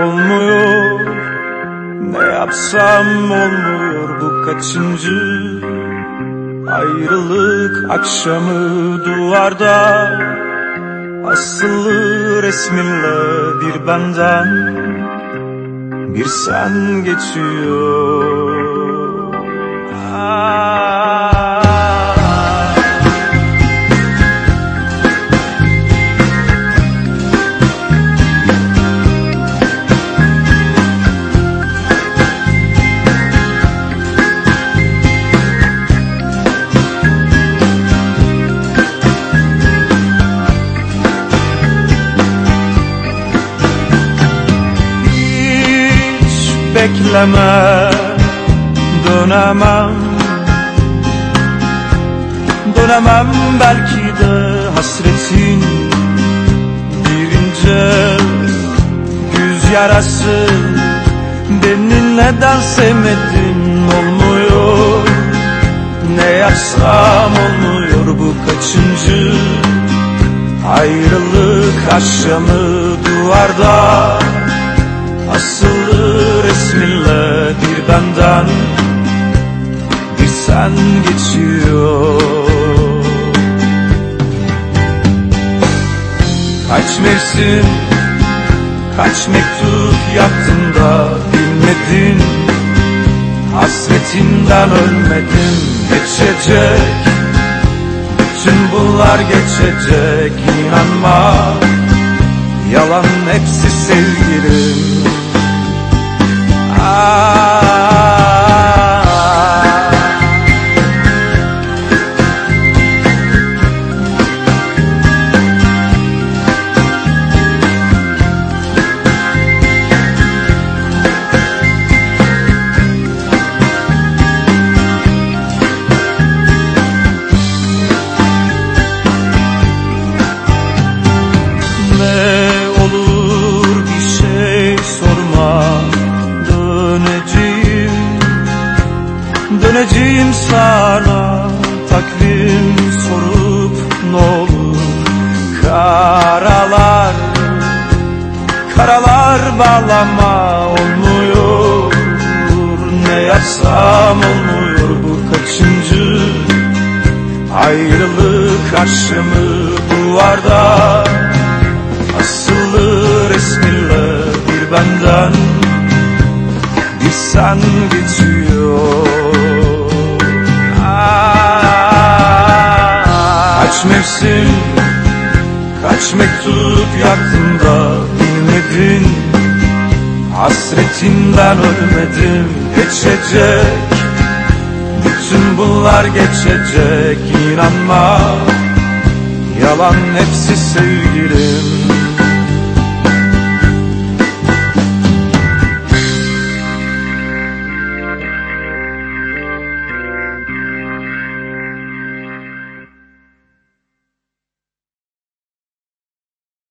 Olmuyor. Ne yapsam olmuyor bu kaçıncı Ayrılık akşamı duvarda. Asılı resminle bir benden Bir sen geçiyor. Ah. Bekleme Dönemem. Dönemem belki de hasretin Bir ince güz yarası. Beni neden sevmedin olmuyor? Ne yapsam olmuyor bu kaçıncı Ayrılık akşamı duvarda benden Bir sen geçiyor. Kaç mevsim Kaç mektup yaptın da bilmedin? Hasretinden ölmedim geçecek. Bütün bunlar geçecek inanma. Yalan hepsi sevgilim. Ah. Takvim sorup ne olur? Karalar Karalar bağlama olmuyor. Ne yapsam olmuyor bu kaçıncı? Ayrılık akşamı duvarda. Asılı resminle bir benden. Bir sen geçiyor Ah. Kaç mektup yaktın da bilmedin. Hasretinden ölmedim geçecek. Bütün bunlar geçecek inanma. Yalan hepsi sevgilim